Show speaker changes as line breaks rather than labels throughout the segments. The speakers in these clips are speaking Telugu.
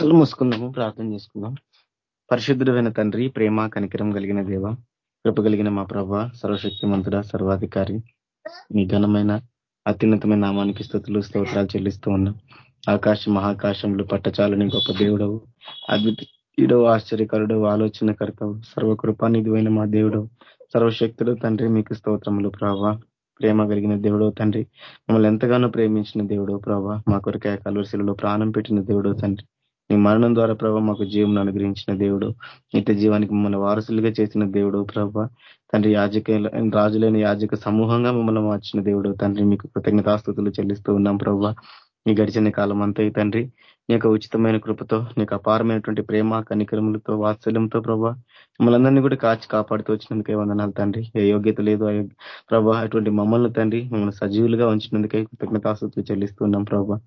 కళ్ళు మూసుకుందాము ప్రార్థన చేసుకుందాం. పరిశుద్ధుడైన తండ్రి ప్రేమ కనికరం కలిగిన దేవ కృప కలిగిన మా ప్రభ సర్వశక్తిమంతుడ సర్వాధికారి మీ ఘనమైన అత్యున్నతమైన నామానికి స్థుతులు స్తోత్రాలు చెల్లిస్తూ ఉన్నాం. ఆకాశ మహాకాశంలో పట్టచాలని గొప్ప దేవుడవు అద్వితీయుడవు ఆశ్చర్యకరుడు ఆలోచనకర్తవు సర్వకృపానిధివైన మా దేవుడు సర్వశక్తుడు తండ్రి మీకు స్తోత్రములు ప్రభా. ప్రేమ కలిగిన దేవుడు తండ్రి మమ్మల్ని ఎంతగానో ప్రేమించిన దేవుడు ప్రభా. మా కొరికాయ కలువరిశిలలో ప్రాణం పెట్టిన దేవుడు తండ్రి. నీ మరణం ద్వారా ప్రభ మాకు జీవం అనుగ్రహించిన దేవుడు. నిత్య జీవానికి మమ్మల్ని వారసులుగా చేసిన దేవుడు ప్రభ. తండ్రి యాజక రాజులైన యాజక సమూహంగా మమ్మల్ని మార్చిన దేవుడు. తండ్రి మీకు కృతజ్ఞతాస్థుతులు చెల్లిస్తూ ఉన్నాం ప్రభ. ఈ గడిచిన కాలం అంతా తండ్రి నీ యొక్క ఉచితమైన కృపతో నీకు అపారమైనటువంటి ప్రేమ కనికరములతో వాత్సల్యంతో ప్రభా మమ్మల్ందరినీ కూడా కాచి కాపాడుతూ వచ్చినందుకే వందనాలు తండ్రి. ఏ యోగ్యత లేదు ప్రభా అటువంటి మమ్మల్ని తండ్రి మమ్మల్ని సజీవులుగా ఉంచినందుకే కృతజ్ఞతాస్తుతులు చెల్లిస్తున్నాం ప్రభా.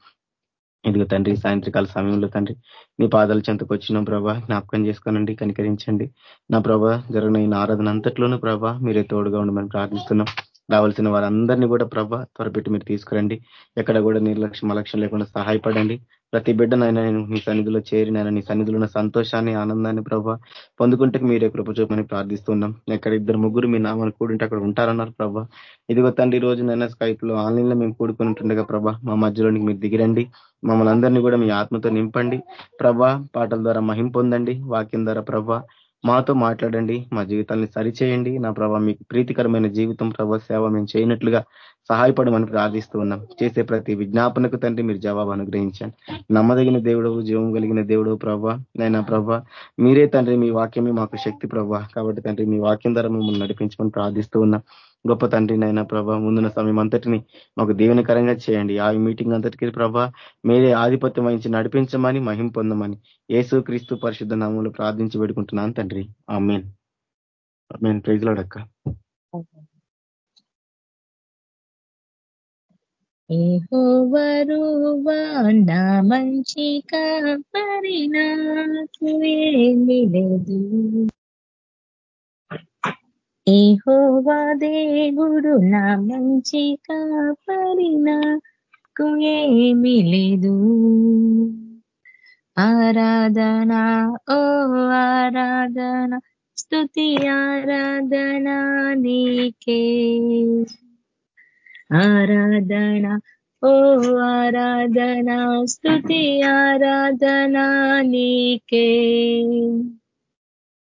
ఇదిగో తండ్రి సాయంత్రకాల సమయంలో తండ్రి మీ పాదాల చెంతకు వచ్చిన ప్రభా. జ్ఞాపకం చేసుకోనండి కనికరించండి. నా ప్రభా జరిగిన ఈ ఆరాధన అంతట్లోనూ ప్రభా మీరే తోడుగా ఉండమని ప్రార్థిస్తున్నాం. రావాల్సిన వారందరినీ కూడా ప్రభా త్వరపెట్టి మీరు తీసుకురండి. ఎక్కడ కూడా నిర్లక్ష్యం అలక్ష్యం లేకుండా సహాయపడండి. ప్రతి బిడ్డనైనా నేను నీ సన్నిధిలో చేరినైనా నీ సన్నిధిలో ఉన్న సంతోషాన్ని ఆనందాన్ని ప్రభావ పొందుకుంటే మీరే కృపచూపని ప్రార్థిస్తున్నాం. ఎక్కడ ఇద్దరు ముగ్గురు మీ నామని కూడింటే అక్కడ ఉంటారన్నారు ప్రభా. ఇదిగో తండ్రి రోజునైనా స్కైప్లో ఆన్లైన్లో మేము కూడుకుని ఉంటుండగా ప్రభా మా మధ్యలోనికి మీరు దిగిరండి. మమ్మల్ని అందరినీ కూడా మీ ఆత్మతో నింపండి. ప్రభా పాటల ద్వారా మహిం పొందండి. వాక్యం ద్వారా ప్రభా మాతో మాట్లాడండి మా జీవితాన్ని సరిచేయండి. నా ప్రభావ మీకు ప్రీతికరమైన జీవితం ప్రభావ సేవ మేము చేయనట్లుగా సహాయపడమని ప్రార్థిస్తూ ఉన్నాం. చేసే ప్రతి విజ్ఞాపనకు తండ్రి మీరు జవాబు అనుగ్రహించండి. నమ్మదగిన దేవుడు జీవం కలిగిన దేవుడు ప్రభా. నైనా ప్రభా మీరే తండ్రి మీ వాక్యమే మాకు శక్తి ప్రభా. కాబట్టి తండ్రి మీ వాక్యం ద్వారా మిమ్మల్ని నడిపించమని ప్రార్థిస్తూ ఉన్నాం. గొప్ప తండ్రి నైనా ప్రభా ముందున్న సమయం అంతటిని మాకు దీవెనకరంగా చేయండి. ఆ మీటింగ్ అంతటికి ప్రభా మీరే ఆధిపత్యం వహించి నడిపించమని మహిం పొందమని ఏసు క్రీస్తు పరిశుద్ధ నామంలో ప్రార్థించి పెడుకుంటున్నాను తండ్రి. ఆ మెయిన్ మెయిన్ ప్రైజ్లాడక్క
ఏహోవరువా నా మంచి ఏమి లేదు. ఏహోవా దేవుడు నా మంచి కాపరి నాకు ఏమి లేదు. ఆరాధన ఓ ఆరాధన స్థుతి ఆరాధన నీకే. ఆరాధన ఓ ఆరాధన స్థుతి ఆరాధన నీకే.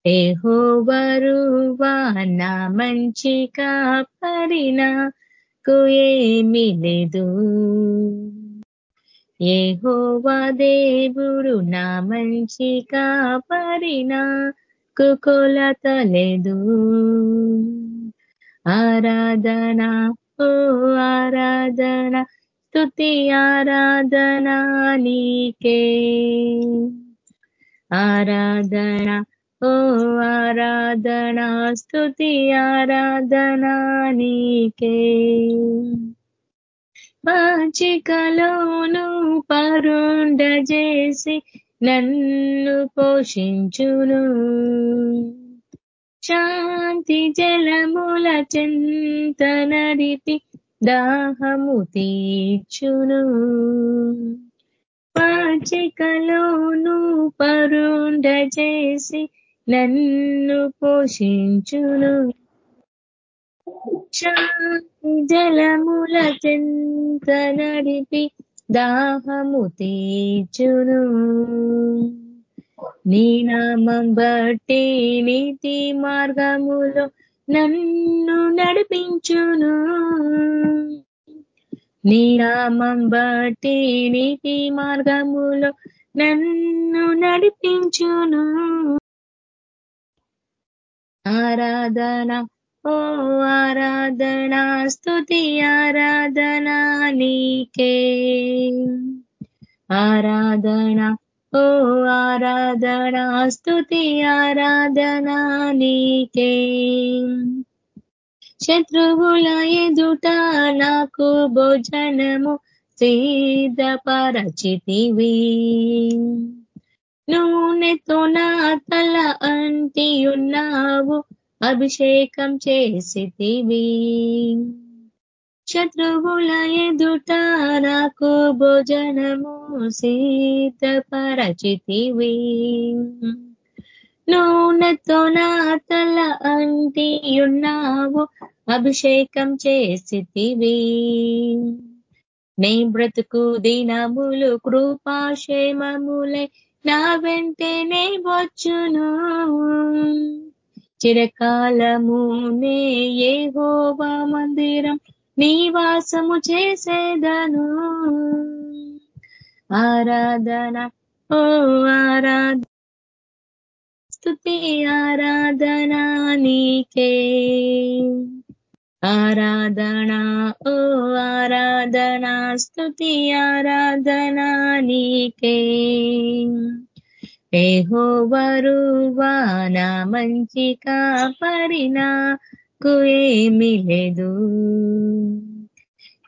ఏహోవరువా నా మంచి కాపరినా ఏమి లేదు. ఏహోవా దేవుడు నా మంచి కాపరినా కుకొలత లేదు. ఆరాధన ఓ ఆరాధన స్థుతి ఆరాధన నీకే. ఆరాధన ఓ ఆరాధన స్తుతి ఆరాధన నీకే. పాచికలోను పరుండజేసి నన్ను పోషించును. శాంతి జలముల చింత నడిపి దాహము తీర్చును. పాచికలోను పరుండజేసి నన్ను పోషించును. జలముల చెంత నడిపి దాహము తీర్చును. నీ నామం బట్టి నీతి మార్గములో నన్ను నడిపించును. నీ నామం బట్టి నీతి మార్గములో నన్ను నడిపించును. ఆరాధన ఓ ఆరాధన స్థుతి ఆరాధన నీకే. ఆరాధన ఓ ఆరాధన స్థుతి ఆరాధన నీకే. శత్రువుల ఎదుట నాకు భోజనము సిద్ధపరచితివి. నూనెతో నా తల అంటి ఉన్నావు అభిషేకం చేసితివి. శత్రువుల ఎదుట నాకు భోజనము సీతపరచితివి నూనెతో నా తల అంటి ఉన్నావు అభిషేకం చేసితివి. నీ బ్రతుకు దినములు కృపాక్షేమములే నా వెంటనే వచ్చును. చిరకాలము నే ఏ మందిరం నీవాసము చేసేదను. ఆరాధన ఓ ఆరాధ స్థుతి ఆరాధన నీకే. ఆరాధన ఓ ఆరా స్థుతి ఆరాధనా నీకే. ఏహోవరువా నా మంచి పరినా ఏమి లేదు.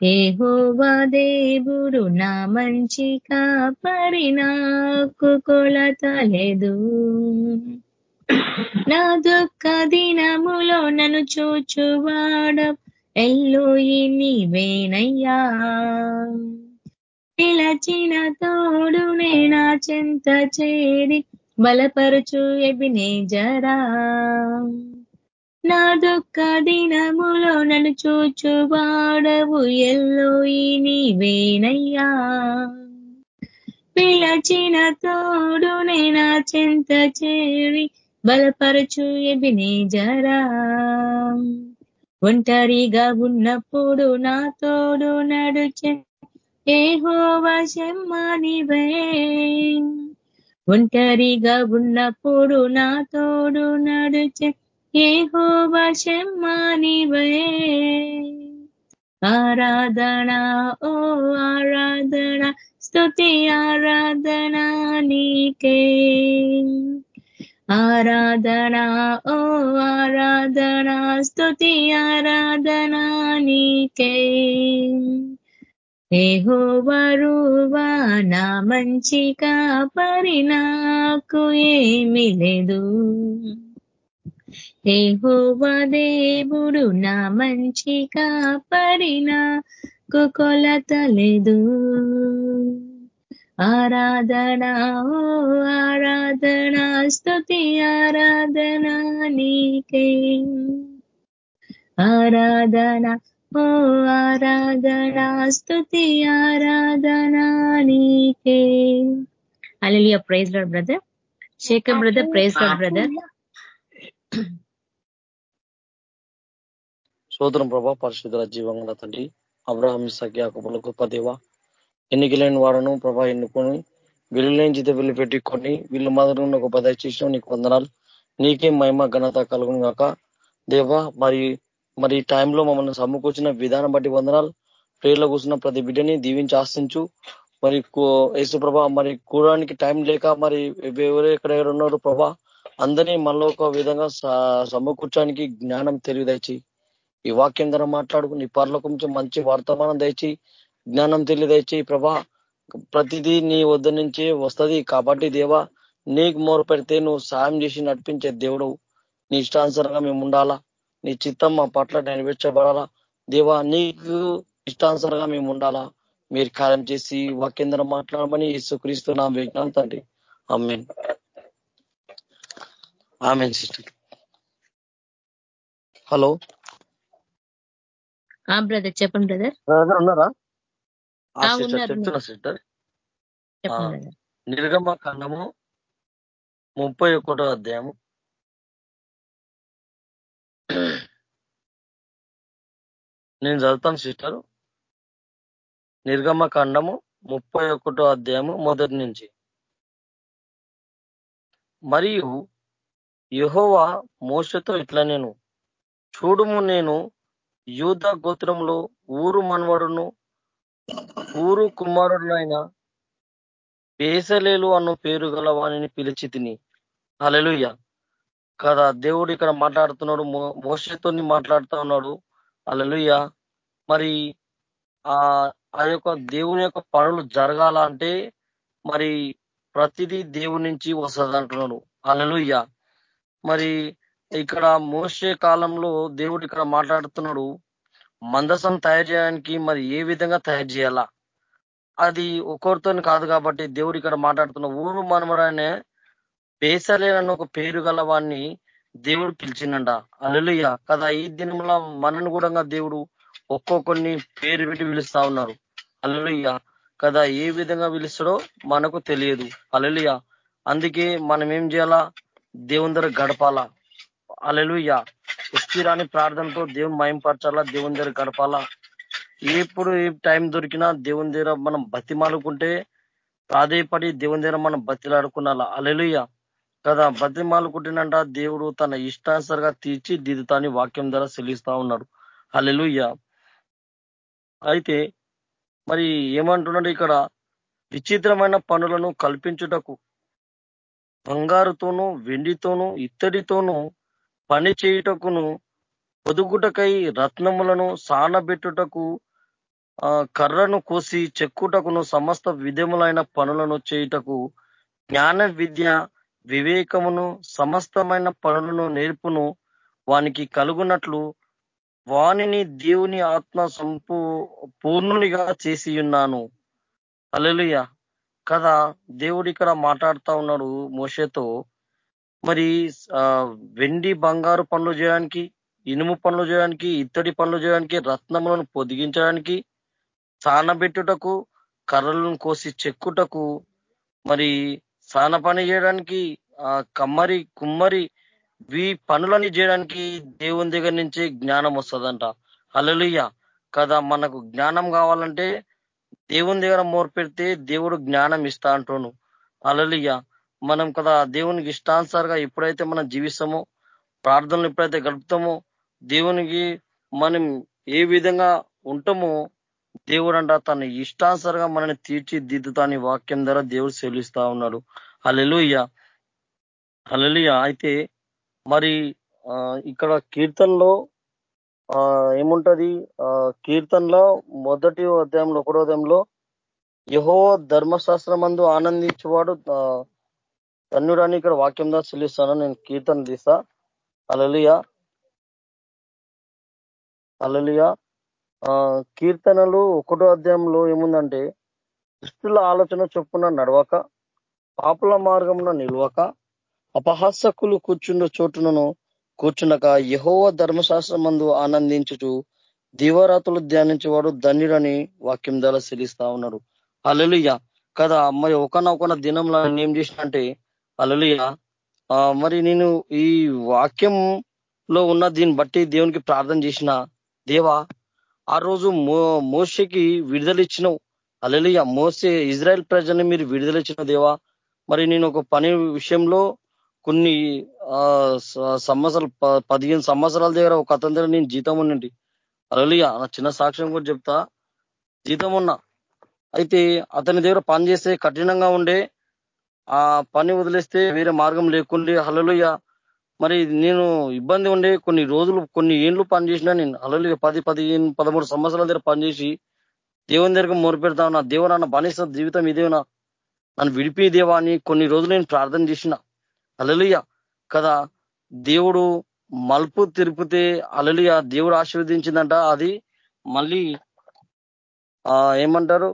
ఏహోవా దేవుడు నా మంచి కాపరినాకు కొలత లేదు. నా దుఃఖ దినములో నన్ను చూచువాడ ఎల్లోయి నీవేనయ్యా నిలచిన తోడు నేనా చెంత చేరి బలపరుచు ఎబినే జరా? నా దుఃఖ దినములో నన్ను చూచువాడవు ఎల్లోయి నీవేనయ్యా పిలచిన తోడు నేనా చెంత చేరి బలపరచు ఎబినే జరా? ఒంటరిగా ఉన్నప్పుడు నా తోడు నడుచే ఏ ఏహోవశమ్మనివే ఒంటరిగా ఉన్నప్పుడు నా తోడు నడుచే ఏ ఏహోవశమ్మనివే ఆరాధన ఓ ఆరాధన స్తుతి ఆరాధన నీకే. ఆరాధనా ఓ ఆరాధనా స్తుతి ఆరాధనా నీకే. ఏహోవరువా నా మంచి కాపరి నాకు ఏమి లేదు. ఏహోవ దేవుడు నా మంచి కాపరి నాకు కొలత లేదు. ఆరాధన ఓ ఆరాధన స్తుతి ఆరాధన నీకే. ఆరాధన ఓ ఆరాధన స్తుతి ఆరాధన నీకే. Alleluia praise Lord brother Shekhar brother praise Lord brother
సోదరం ప్రభా పరిశుద్ధ జీవంగా తండ్రి అబ్రహం సఖ్యాకుల గొప్ప దేవ ఎన్నికలేని వాడను ప్రభా ఎన్నుకొని వీళ్ళని జీత వీళ్ళు పెట్టుకొని వీళ్ళు మాత్రం ఒక పద చేసిన నీకు వందనాలు. నీకే మహిమ ఘనత కలుగును గాక. దేవా మరి మరి ఈ టైంలో మమ్మల్ని సమకూర్చిన విధానం బట్టి వందనాలు. ప్రేర్లో కూర్చున్న ప్రతి బిడ్డని దీవించి ఆశించు. మరి యేసుప్రభ మరి కూడడానికి టైం లేక మరి ఎవరు ఎక్కడెక్కడ ఉన్నారు ప్రభా? అందరినీ మనలో ఒక విధంగా సమకూర్చడానికి జ్ఞానం తెలియదచ్చి ఈ వాక్యం ద్వారా మాట్లాడుకుని పర్లో కొంచెం మంచి వర్తమానం దయచి. జ్ఞానం తెలియదచ్చి ప్రభా. ప్రతిదీ నీ వద్ద నుంచి వస్తుంది. కాబట్టి దేవా నీకు మోరు పెడితే నువ్వు సాయం చేసి నడిపించే దేవుడు. నీ ఇష్టానుసారంగా మేము ఉండాలా? నీ చిత్తం మా పట్ల నెరవేర్చబడాలా? దేవా నీకు ఇష్టానుసారంగా మేము ఉండాలా? మీరు కార్యం చేసి వాక్యంధ్ర మాట్లాడమని యేసుక్రీస్తు నా విజ్ఞానం తండ్రి. Amen. Amen sister. Hello.
Brother చెప్పండి బ్రదర్.
బ్రదర్ ఉన్నారా? చెప్తున్నా సిస్టర్ నిర్గమ ఖండము ముప్పై ఒకటో అధ్యాయము. నేను చదువుతాను సిస్టర్. నిర్గమ ఖండము ముప్పై ఒకటో అధ్యాయము మొదటి నుంచి. మరియు యహోవా మోసతో ఇట్లా నేను చూడుము నేను యూధ గోత్రంలో ఊరు మనవడును ఊరు కుమారుడునైన పేసలేలు అన్న పేరు గల వాణిని పిలిచి తిని అలెలుయ్య కదా దేవుడు ఇక్కడ మాట్లాడుతున్నాడు మోసతో మాట్లాడుతూ ఉన్నాడు. అలెలుయ్య మరి ఆ యొక్క దేవుని యొక్క పనులు జరగాల అంటే మరి ప్రతిదీ దేవుడి నుంచి వస్తుంది అంటున్నాడు. అలెలుయ్య మరి ఇక్కడ మోసే కాలంలో దేవుడు ఇక్కడ మాట్లాడుతున్నాడు. మందసం తయారు చేయడానికి మరి ఏ విధంగా తయారు చేయాలా? అది ఒక్కొరితో కాదు కాబట్టి దేవుడు ఇక్కడ మాట్లాడుతున్న ఊరు మనమరానే బేసలేనని ఒక పేరు గల వాడిని దేవుడు పిలిచిండంట. అలలుయ కదా ఈ దినంలో మనను కూడా దేవుడు ఒక్కొక్కరిని పేరు పెట్టి పిలుస్తా ఉన్నారు. అలలుయ్య కదా ఏ విధంగా పిలుస్తాడో మనకు తెలియదు. అలలుయ్య అందుకే మనం ఏం చేయాలా? దేవుని దగ్గర గడపాలా? అలలుయ స్థిరాని ప్రార్థనతో దేవుని మయంపరచాలా దేవుని దగ్గర గడపాలా? ఎప్పుడు ఏ టైం దొరికినా దేవుని దగ్గర మనం బతిమాలుకుంటే ప్రాధేయపడి దేవుని దగ్గర మనం బతిలాడుకున్నాలా? అలెలుయ్య కదా బతిమాలుకుంటేనంట దేవుడు తన ఇష్టానుసరిగా తీర్చి దిద్దుతాని వాక్యం ద్వారా చెల్లిస్తా ఉన్నాడు. అలెలుయ్య అయితే మరి ఏమంటున్నాడు ఇక్కడ? విచిత్రమైన పనులను కల్పించుటకు బంగారుతోనూ వెండితోనూ ఇత్తడితోనూ పని చేయుటకును పొదుగుటకై రత్నములను సానబెట్టుటకు కర్రను కోసి చెక్కుటకును సమస్త విధములైన పనులను చేయుటకు జ్ఞాన విద్య వివేకమును సమస్తమైన పనులను నేర్పును వానికి కలుగునట్లు వానిని దేవుని ఆత్మ సంపూ పూర్ణునిగా చేసి ఉన్నాను అలలుయ కదా దేవుడు ఇక్కడ మాట్లాడుతా ఉన్నాడు మోషతో. మరి వెండి బంగారు పనులు చేయడానికి ఇనుము పనులు చేయడానికి ఇత్తడి పనులు చేయడానికి రత్నములను పొదిగించడానికి సానబెట్టుటకు కర్రలను కోసి చెక్కుటకు మరి సాన పని చేయడానికి ఆ కమ్మరి కుమ్మరి వీ పనులని చేయడానికి దేవుని దగ్గర నుంచి జ్ఞానం వస్తుందంట. అలలియ కదా మనకు జ్ఞానం కావాలంటే దేవుని దగ్గర మోర్పెడితే దేవుడు జ్ఞానం ఇస్తా అంటును అలలియ మనం కదా దేవునికి ఇష్టానుసారిగా ఎప్పుడైతే మనం జీవిస్తామో ప్రార్థనలు ఎప్పుడైతే గడుపుతామో దేవునికి మనం ఏ విధంగా ఉంటామో దేవుడు అంట తన ఇష్టానుసారంగా మనల్ని తీర్చిదిద్దుతాని వాక్యం ద్వారా దేవుడు సెలిస్తా ఉన్నాడు. అలెలుయ్య అలెలుయ్య అయితే మరి ఇక్కడ కీర్తనలో ఏముంటది? కీర్తనలో మొదటి అధ్యాయంలో ఒకటో అధ్యాయంలో యహో ధర్మశాస్త్రం మందు ఆనందించేవాడు ధన్యుడని ఇక్కడ వాక్యం దా చెల్లిస్తాను. నేను కీర్తన తీస్తా. అలలియా అలలియా కీర్తనలు ఒకటో అధ్యాయంలో ఏముందంటే దుష్టుల ఆలోచన చొప్పున నడవక పాపుల మార్గంలో నిల్వక అపహాసకులు కూర్చున్న చోటునను కూర్చునక యహోవ ధర్మశాస్త్రం మందు ఆనందించుచు దివరాతులు ధ్యానించేవాడు ధన్యుడని వాక్యం ద్వారా శిలిస్తా ఉన్నాడు. అలలియ కదా అమ్మాయి ఒకనొకన దినంలో ఏం చేసినంటే అలలియ. మరి నేను ఈ వాక్యంలో ఉన్న దీన్ని బట్టి దేవునికి ప్రార్థన చేసిన దేవా ఆ రోజు మోసకి విడుదల ఇచ్చినావు. అలలియ. మోసే ఇజ్రాయెల్ ప్రజల్ని మీరు విడుదల ఇచ్చిన దేవా మరి నేను ఒక పని విషయంలో కొన్ని సంవత్సరాలు పదిహేను సంవత్సరాల దగ్గర ఒక అతని దగ్గర నేను జీతం ఉండండి అలలియ. నా చిన్న సాక్ష్యం కూడా చెప్తా. జీతం ఉన్నా. అయితే అతని దగ్గర పని చేస్తే కఠినంగా ఉండే ఆ పని వదిలేస్తే వేరే మార్గం లేకుండే హలలుయ మరి నేను ఇబ్బంది ఉండే కొన్ని రోజులు కొన్ని ఏండ్లు పనిచేసినా నేను అలలు పది పదిహేను పదమూడు సంవత్సరాల దగ్గర పనిచేసి దేవుని దగ్గర మొరపెడతా ఉన్నా దేవుడు నాన్న బానిస జీవితం ఇదేనా? నన్ను విడిపి దేవా అని కొన్ని రోజులు నేను ప్రార్థన చేసిన. అలలియ కదా దేవుడు మలుపు తిరిపితే అలలియ దేవుడు ఆశీర్వదించిందంట. అది మళ్ళీ ఏమంటారు?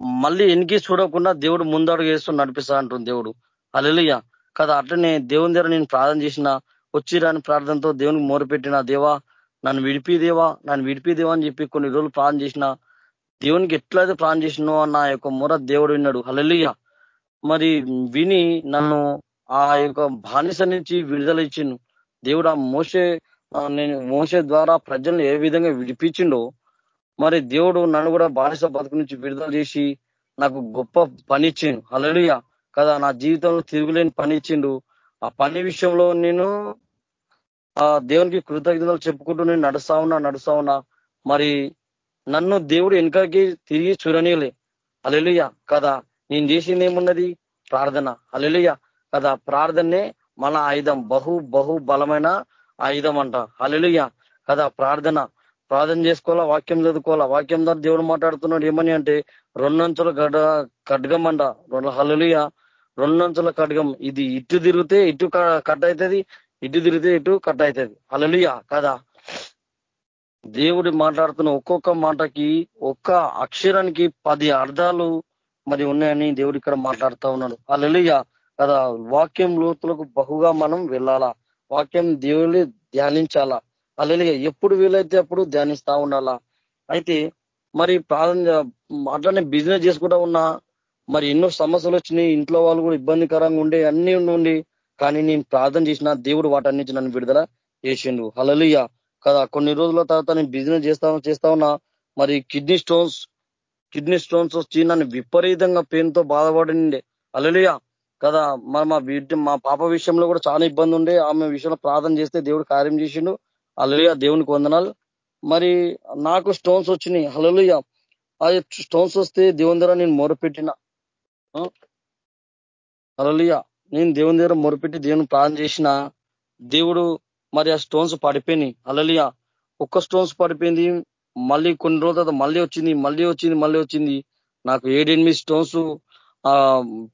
మళ్ళీ ఎనికి చూడకుండా దేవుడు ముందడుగు వేస్తూ నడిపిస్తా అంటుంది దేవుడు. అలలియ కదా అట్లనే దేవుని దగ్గర నేను ప్రార్థన చేసిన వచ్చిరాని ప్రార్థనతో దేవునికి మొరపెట్టిన దేవా నన్ను విడిపి దేవా నన్ను విడిపి దేవా అని చెప్పి కొన్ని రోజులు ప్రార్థన చేసిన దేవునికి ఎట్లయితే ప్రార్థన చేసినో నా యొక్క మొర దేవుడు విన్నాడు. హలలియ మరి విని నన్ను ఆ యొక్క బానిస నుంచి విడుదల ఇచ్చిండు. దేవుడు ఆ మోసే నేను మోసే ద్వారా ప్రజల్ని ఏ విధంగా విడిపించిండో మరి దేవుడు నన్ను కూడా బానిస బతుకు నుంచి విడుదల చేసి నాకు గొప్ప పని ఇచ్చిండు. హలలియ కదా నా జీవితంలో తిరుగులేని పని ఇచ్చిండు. ఆ పని విషయంలో నేను ఆ దేవునికి కృతజ్ఞతలు చెప్పుకుంటూ నేను నడుస్తా ఉన్నా నడుస్తా ఉన్నా. మరి నన్ను దేవుడు వెనకకి తిరిగి చూడనీయలే. అలెలుయ కదా నేను చేసింది ఏమున్నది? ప్రార్థన. అలెలుయ కదా ప్రార్థనే మన ఆయుధం. బహు బహు బలమైన ఆయుధం అంట. అలెలుయ కదా ప్రార్థన. ప్రార్థన చేసుకోవాలా వాక్యం చదువుకోవాలా? వాక్యం ద్వారా దేవుడు మాట్లాడుతున్నాడు ఏమని అంటే రెండంచుల గడ ఖడ్గం అంట హలలుయ రెండంచుల ఖడ్గం. ఇది ఇటు తిరిగితే ఇటు కట్ అవుతుంది ఇటు తిరిగితే ఇటు కట్ అవుతుంది అలలుయ కదా? దేవుడి మాట్లాడుతున్న ఒక్కొక్క మాటకి ఒక్క అక్షరానికి పది అర్థాలు మరి ఉన్నాయని దేవుడు ఇక్కడ మాట్లాడుతూ ఉన్నాడు. అలలియ కదా? వాక్యం లోతులకు బహుగా మనం వెళ్ళాలా? వాక్యం దేవుని ధ్యానించాలా? అలలియ ఎప్పుడు వీలైతే అప్పుడు ధ్యానిస్తా ఉండాలా? అయితే మరి ప్రాధాన్య అట్లనే బిజినెస్ చేసుకుంటా ఉన్నా మరి ఎన్నో సమస్యలు వచ్చినాయి ఇంట్లో వాళ్ళు కూడా ఇబ్బందికరంగా ఉండే అన్ని ఉండి కానీ నేను ప్రార్థన చేసిన దేవుడు వాటన్నించి నన్ను విడుదల చేసిండు. హలలియ కదా కొన్ని రోజుల తర్వాత నేను బిజినెస్ చేస్తా చేస్తా ఉన్నా మరి కిడ్నీ స్టోన్స్ కిడ్నీ స్టోన్స్ వచ్చి నన్ను విపరీతంగా పెయిన్తో బాధపడిండే. అలలియ కదా మరి మా వీటి మా పాప విషయంలో కూడా చాలా ఇబ్బంది ఉండే. ఆమె విషయంలో ప్రార్థన చేస్తే దేవుడు కార్యం చేసిండు. అలలియ దేవునికి వందనాలు. మరి నాకు స్టోన్స్ వచ్చినాయి. హలలుయ ఆ స్టోన్స్ వస్తే దేవుని దగ్గర నేను మొరపెట్టిన. హలలుయ నేను దేవుని దగ్గర మొరపెట్టి దేవుని ప్రార్థన చేసిన దేవుడు మరి ఆ స్టోన్స్ పడిపోయినాయి. అలలియ ఒక్క స్టోన్స్ పడిపోయింది మళ్ళీ కొన్ని రోజుల మళ్ళీ వచ్చింది మళ్ళీ వచ్చింది మళ్ళీ వచ్చింది. నాకు ఏడెనిమిది స్టోన్స్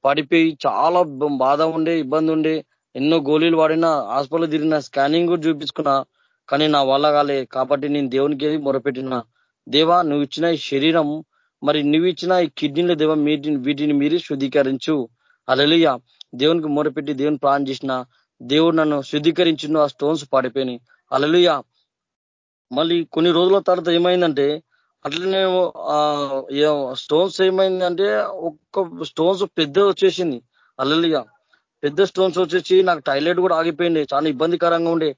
పడిపోయి చాలా బాధ ఉండే ఇబ్బంది ఉండే ఎన్నో గోళీలు వాడినా హాస్పిటల్ తిరిగిన స్కానింగ్ కూడా చూపించుకున్నా. కానీ నా వల్ల కాలే. కాబట్టి నేను దేవునికి మొరపెట్టిన. దేవా నువ్వు ఇచ్చిన ఈ శరీరం మరి నువ్వు ఇచ్చిన ఈ కిడ్నీల దేవ వీటిని మీరు శుద్ధీకరించు. అలలియ దేవునికి మొరపెట్టి దేవుని ప్లాన్ చేసిన దేవుడు నన్ను శుద్ధీకరించిన. ఆ స్టోన్స్ పడిపోయినాయి. అలలియ మళ్ళీ కొన్ని రోజుల తర్వాత ఏమైందంటే అట్లనే స్టోన్స్ ఏమైందంటే ఒక్క స్టోన్స్ పెద్ద వచ్చేసింది. అలలియ పెద్ద స్టోన్స్ వచ్చేసి నాకు టాయిలెట్ కూడా ఆగిపోయింది. చాలా ఇబ్బందికరంగా ఉండే.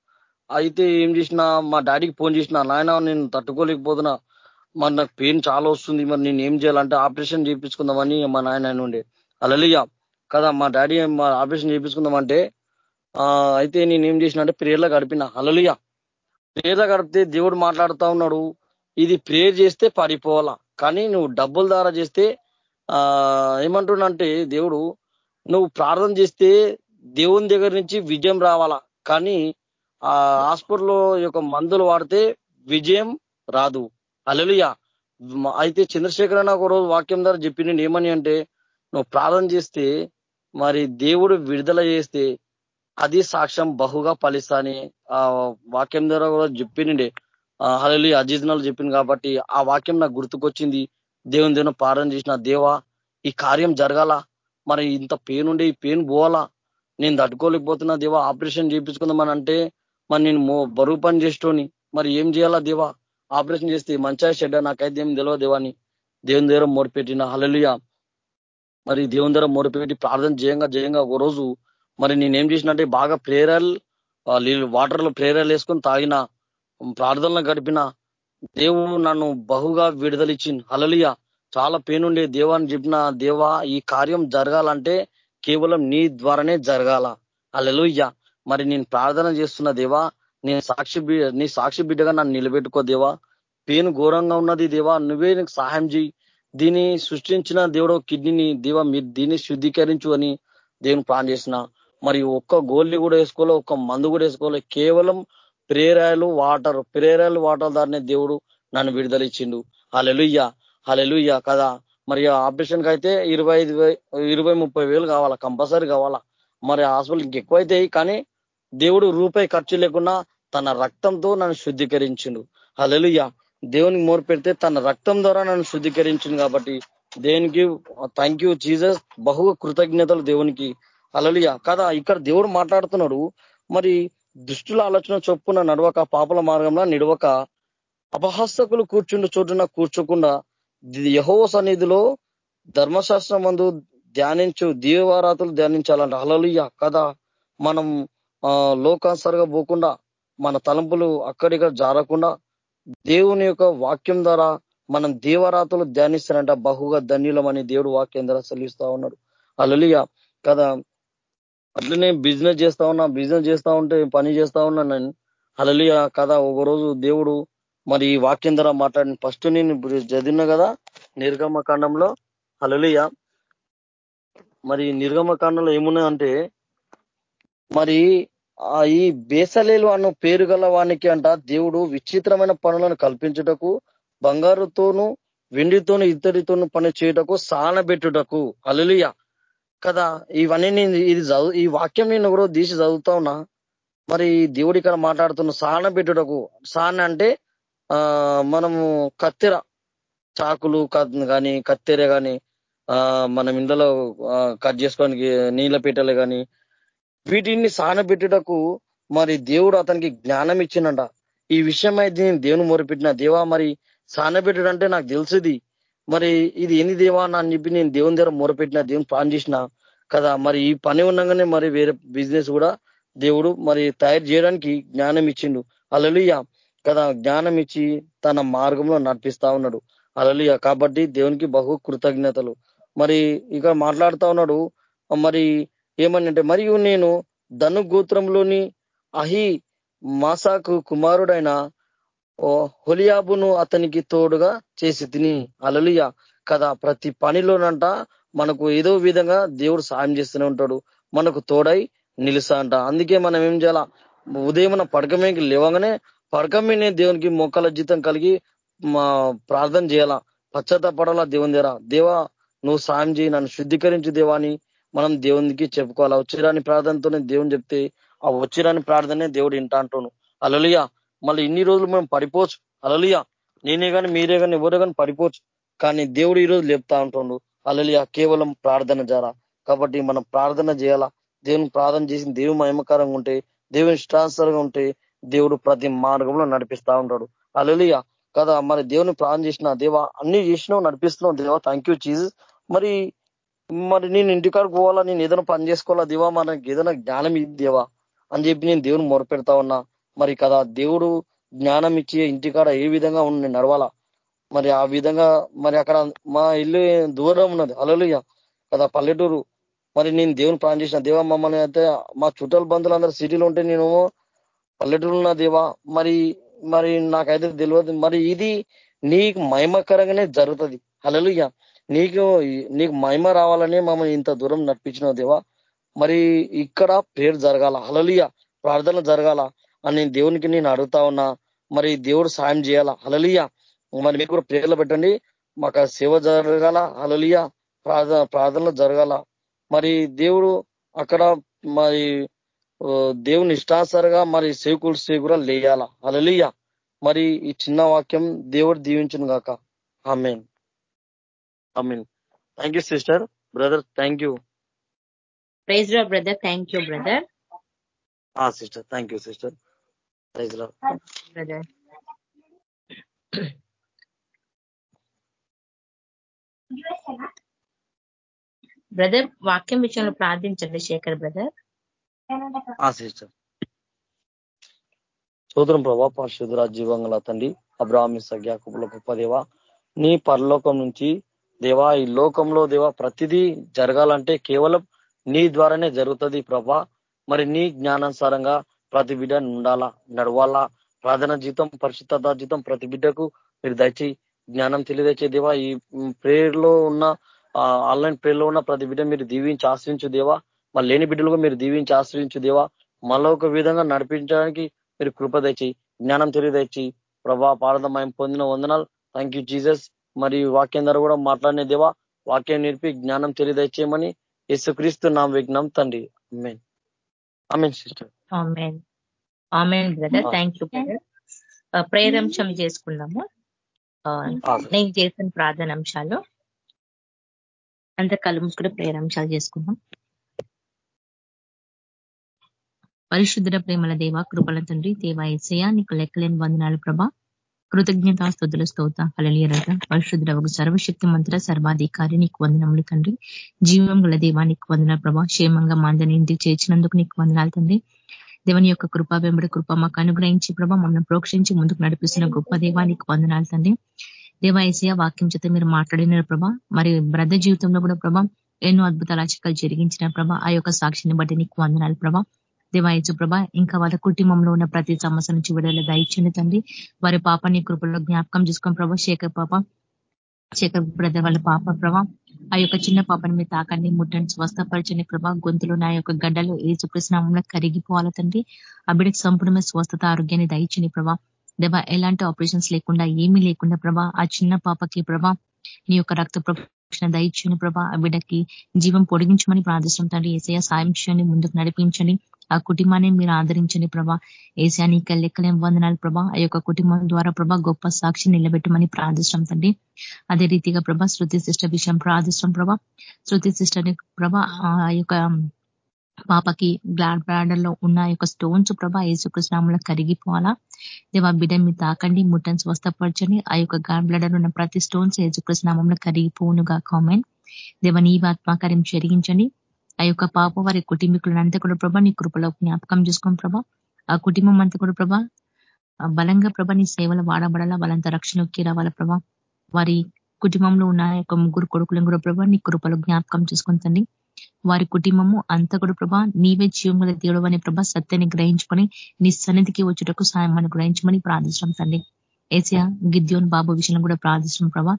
అయితే ఏం చేసిన మా డాడీకి ఫోన్ చేసిన నాయన నేను తట్టుకోలేకపోతున్నా. మరి నాకు పెయిన్ చాలా వస్తుంది. మరి నేను ఏం చేయాలంటే ఆపరేషన్ చేయించుకుందామని మా నాయన ఉండే. అలలియ కదా మా డాడీ మా ఆపరేషన్ చేయించుకుందామంటే అయితే నేను ఏం చేసిన అంటే ప్రేర్లో గడిపిన. అలలియ ప్రేర్లో గడిపితే దేవుడు మాట్లాడుతూ ఉన్నాడు. ఇది ప్రేయర్ చేస్తే పడిపోవాలా కానీ నువ్వు డబ్బుల ద్వారా చేస్తే ఆ ఏమంటున్నంటే దేవుడు నువ్వు ప్రార్థన చేస్తే దేవుని దగ్గర నుంచి విజయం రావాలా? కానీ ఆ హాస్పిటల్లో యొక్క మందులు వాడితే విజయం రాదు. అలలియ. అయితే చంద్రశేఖర్ అన్న ఒక రోజు వాక్యం ద్వారా చెప్పింది ఏమని అంటే నువ్వు ప్రార్థన చేస్తే మరి దేవుడు విడుదల చేస్తే అది సాక్ష్యం బహుగా ఫలిస్తాని. ఆ వాక్యం ద్వారా కూడా చెప్పిండే. హలలి అజీజ్నాలు చెప్పింది కాబట్టి ఆ వాక్యం నాకు గుర్తుకొచ్చింది. దేవుని దేవుని ప్రార్థన చేసిన దేవా ఈ కార్యం జరగాల? మరి ఇంత పెయిన్ ఉండే ఈ పెయిన్ పోవాలా? నేను తట్టుకోలేకపోతున్నా దేవా ఆపరేషన్ చేయించుకుందామని అంటే మరి నేను బరువు పని చేసుకొని మరి ఏం చేయాలా దేవా? ఆపరేషన్ చేస్తే మంచా చెడ్డ నాకైతే ఏం తెలియదు దేవాని దేవుని దగ్గర మొరపెట్టిన హలలియ మరి దేవుని దగ్గర మొరపెట్టి ప్రార్థన జయంగా జయంగా ఒక రోజు. మరి నేనేం చేసినట్టే బాగా ప్రేరల్ వాటర్లో వేసుకొని తాగిన ప్రార్థనలు గడిపిన. దేవుడు నన్ను బహుగా విడుదలిచ్చింది హలలియ చాలా పెయిన్ ఉండే దేవాన్ని చెప్పిన. దేవా ఈ కార్యం జరగాలంటే కేవలం నీ ద్వారానే జరగాల. అలెలుయ్య మరి నేను ప్రార్థన చేస్తున్న దేవా నేను సాక్షి నీ సాక్షి బిడ్డగా నన్ను నిలబెట్టుకో దేవా. పేను ఘోరంగా ఉన్నది దేవా నువ్వే నీకు సహాయం చేయి దీన్ని సృష్టించిన దేవుడు కిడ్నీని దేవా మీరు దీన్ని శుద్ధీకరించు అని దేవుని ప్లాన్ చేసిన. మరి ఒక్క గోల్ని కూడా వేసుకోవాలి ఒక్క మందు కూడా వేసుకోవాలి కేవలం ప్రేరాయలు వాటర్ ప్రేరాయలు వాటర్ దారినే దేవుడు నన్ను విడుదలిచ్చిండు హలెలుయ్య హలెలుయ్య కదా. మరి ఆపరేషన్కి అయితే ఇరవై ఐదు ఇరవై ముప్పై వేలు కావాలా కంపల్సరీ కావాలా. మరి హాస్పిటల్ ఇంకెక్కువైతే కానీ దేవుడు రూపాయి ఖర్చు లేకుండా తన రక్తంతో నన్ను శుద్ధీకరించిండు హలెలుయ్య దేవునికి మోరు పెడితే తన రక్తం ద్వారా నన్ను శుద్ధీకరించింది కాబట్టి దేనికి థ్యాంక్ యూ జీసస్ బహు కృతజ్ఞతలు దేవునికి. అలలియ కదా ఇక్కడ దేవుడు మాట్లాడుతున్నాడు మరి దుష్టుల ఆలోచన చొప్పున నడవక పాపల మార్గంలో నిడవక అపహస్తకులు కూర్చుండు చోటున కూర్చోకుండా యహో సన్నిధిలో ధర్మశాస్త్రం మందు ధ్యానించు దీవారాతులు ధ్యానించాలంట. అలలుయ కదా మనం లోకాసరిగా పోకుండా మన తలంపులు అక్కడిక్కడ జారకుండా దేవుని యొక్క వాక్యం ద్వారా మనం దీవరాతులు ధ్యానిస్తారంట. బహుగా ధన్యులం అని దేవుడు వాక్యం ద్వారా సెలవిస్తా ఉన్నాడు. అలలియ కదా? అట్లనే బిజినెస్ చేస్తా ఉన్నా బిజినెస్ చేస్తా ఉంటే పని చేస్తా ఉన్నా నేను. అలలియ కదా? ఒకరోజు దేవుడు మరి ఈ వాక్యం ద్వారా మాట్లాడిన ఫస్ట్ నేను చదివిన కదా? నిర్గమ కాండంలో. అలలియ మరి నిర్గమ కాండంలో ఏమున్నాయంటే మరి ఈ బేసలేలు అన్న పేరు గల వానికి అంట దేవుడు విచిత్రమైన పనులను కల్పించుటకు బంగారుతోనూ వెండితోనూ ఇద్దరితోనూ పని చేయుటకు సానబెట్టుటకు. అలలియ కదా ఇవన్నీ నేను ఇది చదువు ఈ వాక్యం నేను కూడా తీసి చదువుతా ఉన్నా. మరి దేవుడి ఇక్కడ మాట్లాడుతున్న సాన పెట్టుటకు సాన అంటే ఆ మనము కత్తెర చాకులు కానీ కత్తెర కానీ ఆ మనం ఇందులో కట్ చేసుకోవడానికి నీళ్ళ పీటలు కానీ వీటిని సానబెట్టుటకు మరి దేవుడు అతనికి జ్ఞానం ఇచ్చినంట ఈ విషయం అయితే నేను దేవుని మొరపెట్టిన దేవా మరి సానబెట్టుడు అంటే నాకు తెలుసుది. మరి ఇది ఎన్ని దేవా అని చెప్పి నేను దేవుని దగ్గర మొరపెట్టిన దేవుని ప్లాన్ చేసిన కదా. మరి ఈ పని ఉండగానే మరి వేరే బిజినెస్ కూడా దేవుడు మరి తయారు చేయడానికి జ్ఞానం ఇచ్చిండు. అలలియ కదా జ్ఞానం ఇచ్చి తన మార్గంలో నడిపిస్తా ఉన్నాడు. అలలియ కాబట్టి దేవునికి బహు కృతజ్ఞతలు. మరి ఇక మాట్లాడుతా ఉన్నాడు మరి ఏమనంటే మరియు నేను ధను గోత్రంలోని అహి మాసాకు కుమారుడైన హొలియాబును అతనికి తోడుగా చేసి తిని అలలియ కదా ప్రతి పనిలోనంట మనకు ఏదో విధంగా దేవుడు సాయం చేస్తూనే ఉంటాడు. మనకు తోడై నిలుసా అంట అందుకే మనం ఏం చేయాలా? ఉదయం పడకమేకి లేవగానే పడకమేనే దేవునికి మొక్కల జీతం కలిగి మా ప్రార్థన చేయాలా? పశ్చాత్తపడాలా దేవుని దేరా దేవా నువ్వు సాయం చేయి నన్ను శుద్ధీకరించు దేవాని మనం దేవునికి చెప్పుకోవాలా. వచ్చిరాని ప్రార్థనతోనే దేవుని చెప్తే ఆ వచ్చిరాని ప్రార్థనే దేవుడు ఇంట అంటాను అలలియా మళ్ళీ ఇన్ని రోజులు మనం పడిపోవచ్చు. అలలియా నేనే కానీ మీరే కానీ ఎవరే కానీ పడిపోవచ్చు. కానీ దేవుడు ఈ రోజు లేపుతా ఉంటుండు అలలియా కేవలం ప్రార్థన జారా. కాబట్టి మనం ప్రార్థన చేయాలా? దేవుని ప్రార్థన చేసి దేవుని మహిమకరంగా ఉంటే దేవుని ఇష్టానుసారంగా ఉంటే దేవుడు ప్రతి మార్గంలో నడిపిస్తా ఉంటాడు. అలలియా కదా మరి దేవుని ప్రార్థన చేసిన దేవా అన్ని చేసినావు నడిపిస్తున్నావు దేవా. థ్యాంక్ యూ చీజ్ మరి మరి నేను ఇంటికాడికి పోవాలా? నేను ఏదైనా పని చేసుకోవాలా దేవా? మనకి ఏదైనా జ్ఞానం ఇది దేవా? అని చెప్పి నేను దేవుని మొరపెడతా ఉన్నా. మరి కదా దేవుడు జ్ఞానం ఇచ్చి ఇంటికాడ ఏ విధంగా ఉన్న నడవాలా? మరి ఆ విధంగా మరి అక్కడ మా ఇల్లు దూరం ఉన్నది. అలలుయ కదా పల్లెటూరు. మరి నేను దేవుని ప్రాణం చేసిన దేవా మమ్మల్ని అయితే మా చుట్టాల బంధువులు అందరూ సిటీలో ఉంటే నేను పల్లెటూరు ఉన్న దేవా. మరి మరి నాకైతే తెలియదు. మరి ఇది నీకు మహిమకరంగానే జరుగుతుంది. అలలుయ్య నీకు నీకు మహిమ రావాలని మమ్మల్ని ఇంత దూరం నడిపించిన దేవా. మరి ఇక్కడ ప్రేయర్ జరగాల. హలలియ ప్రార్థన జరగాల అని దేవునికి నేను అడుగుతా ఉన్నా. మరి దేవుడు సాయం చేయాల? హలలియ మరి మీకు కూడా ప్రేర్లు పెట్టండి. మాకు సేవ జరగాల. హలలియ ప్రార్థన ప్రార్థనలు జరగాల. మరి దేవుడు అక్కడ మరి దేవుని ఇష్టాసరగా మరి సేకులు సేకురా లేయాల? అలలియ మరి ఈ చిన్న వాక్యం దేవుడు దీవించును గాక. Amen. Amen thank you sister. Brother thank you
praise రా brother thank you brother
sister thank you sister. Praise రా
బ్రదర్. బ్రదర్ వాక్యం విషయంలో ప్రార్థించండి శేఖర్ బ్రదర్.
సిస్టర్. సోదరం ప్రభా పరిశుద్ధ జీవంగల తండ్రి అబ్రాహ్మి సగ్యాకుల గొప్ప దేవ నీ పరలోకం నుంచి దేవా ఈ లోకంలో దేవా ప్రతిదీ జరగాలంటే కేవలం నీ ద్వారానే జరుగుతుంది ప్రభా. మరి నీ జ్ఞానానుసారంగా ప్రతి బిడ్డ ఉండాలా నడవాలా? ప్రార్థన జీతం పరిశుద్ధత జీతం ప్రతి బిడ్డకు మీరు దయచి జ్ఞానం తెలియదచ్చే దేవా. ఈ ప్రేయర్లో ఉన్న ఆన్లైన్ ప్రేయర్ ఉన్న ప్రతి బిడ్డ మీరు దీవించి ఆశ్రయించు దేవా. మళ్ళీ లేని బిడ్డలుగా మీరు దీవించి ఆశ్రయించు దేవా. మళ్ళీ ఒక విధంగా నడిపించడానికి మీరు కృప తెచ్చి జ్ఞానం తెలియదచ్చి ప్రభా పారదమయం పొందిన వందనాలు. థ్యాంక్ యూ జీసస్ మరి వాక్యం ద్వారా కూడా మాట్లాడిన దేవా వాక్యం నేర్పి జ్ఞానం తెలియదచ్చేయమని యేసుక్రీస్తు నా విఘ్నం తండ్రి. Amen amen sister
amen brother thank you brother ప్రేరంశం చేసుకున్నాము నేను చేసిన ప్రార్థన అంశాలు. అంత కళ్ళు ముసుకుడు ప్రేరంశాలు చేసుకున్నాం పరిశుద్ధ ప్రేమల దేవ కృపల తండ్రి దేవ ఎసయ నీకు లెక్కలేని వందనాలు ప్రభా. కృతజ్ఞత స్థుతుల స్తోత హలలియ రథ పరిశుద్ధ సర్వశక్తి మంత్ర సర్వాధికారి నీకు వందనములు తండ్రి జీవం గల దేవా నీకు వందన ప్రభా క్షేమంగా మాందని ఇంటికి చేర్చినందుకు నీకు వందనాలు తండ్రి దేవుని యొక్క కృప వెంబడి కృప మాకు అనుగ్రహించి ప్రభా మమ్మల్ని ప్రోక్షించి ముందుకు నడిపిస్తున్న గొప్ప దేవానికి వందనాలు తండ్రి దేవాయసయ వాక్యం చేత మీరు మాట్లాడిన ప్రభా మరి బ్రద జీవితంలో కూడా ప్రభా ఎన్నో అద్భుత చిక్కలు జరిగించిన ప్రభా ఆ యొక్క సాక్షిని బట్టి నీకు వందనాలు ప్రభా దేవాయచు ప్రభ ఇంకా వాళ్ళ కుటుంబంలో ఉన్న ప్రతి సమస్య నుంచి విడుదల దయచండి తండ్రి. వారి పాపని కృపలో జ్ఞాపకం చేసుకుని ప్రభా శేఖర్ పాప శేఖర్ బ్రదర్ వాళ్ళ పాప ప్రభా ఆ యొక్క చిన్న పాపని మీద తాకండి ముట్టండి స్వస్థపరచని ప్రభా. గొంతులు నా యొక్క గడ్డలు ఏ చుకృష్ణంలో కరిగిపోవాల తండ్రి. ఆ బిడ్డకు సంపూర్ణమైన స్వస్థత ఆరోగ్యాన్ని దయచని ప్రభా. దేవా ఎలాంటి ఆపరేషన్స్ లేకుండా ఏమీ లేకుండా ప్రభా ఆ చిన్న పాపకి ప్రభా నీ యొక్క రక్త రక్షణ దయచని ప్రభా. ఆ బిడ్డకి జీవం పొడిగించమని ప్రార్థిస్తాం తండ్రి. ఏసయ సాయం చేయండి ముందుకు నడిపించండి. ఆ కుటుంబాన్ని మీరు ఆదరించండి ప్రభా. ఏసా నీకు లెక్కలేం వందనాలు ప్రభా. ఆ యొక్క కుటుంబం ద్వారా ప్రభా గొప్ప సాక్షి నిలబెట్టమని ప్రార్థిస్తాం తండ్రి. అదే రీతిగా ప్రభా శృతి శిష్ట విషయం ప్రార్థిస్తాం ప్రభా. శృతి శిష్టని ప్రభా ఆ యొక్క పాపకి గ్లాడ్ బ్రాడర్లో ఉన్న యొక్క స్టోన్స్ ప్రభా ఏసుకృష్ణాములో కరిగిపోవాలా? దేవా బిడ్డ మీ తాకండి ముట్టని స్వస్థపరచండి. ఆ యొక్క గాడ్ బ్లాడర్ ఉన్న ప్రతి స్టోన్స్ ఏసుకృష్ణామంలో కరిగిపోనుగా కామెంట్ దేవ నీ ఆత్మకార్యం జరిగించండి ఆ యొక్క పాప వారి కుటుంబీకులను అంతా కూడా ప్రభా నీ కృపలో జ్ఞాపకం చేసుకోండి ప్రభా ఆ కుటుంబం అంతా కూడా ప్రభా బలంగా ప్రభా నీ సేవలు వాడబడాలా? వాళ్ళంతా రక్షణకి రావాల ప్రభా? వారి కుటుంబంలో ఉన్న యొక్క ముగ్గురు కొడుకులను కూడా ప్రభా నీ కృపలో జ్ఞాపకం చేసుకుంటండి వారి కుటుంబము అంతా కూడా ప్రభా నీవే జీవముల దేవుడు అనే ప్రభా సత్యాన్ని గ్రహించుకొని నీ సన్నిధికి వచ్చుటకు సాయం అని గ్రహించమని ప్రార్థించడం తండ్రి. ఏసియా గిద్యోన్ బాబు విషయంలో కూడా ప్రార్థించడం ప్రభా.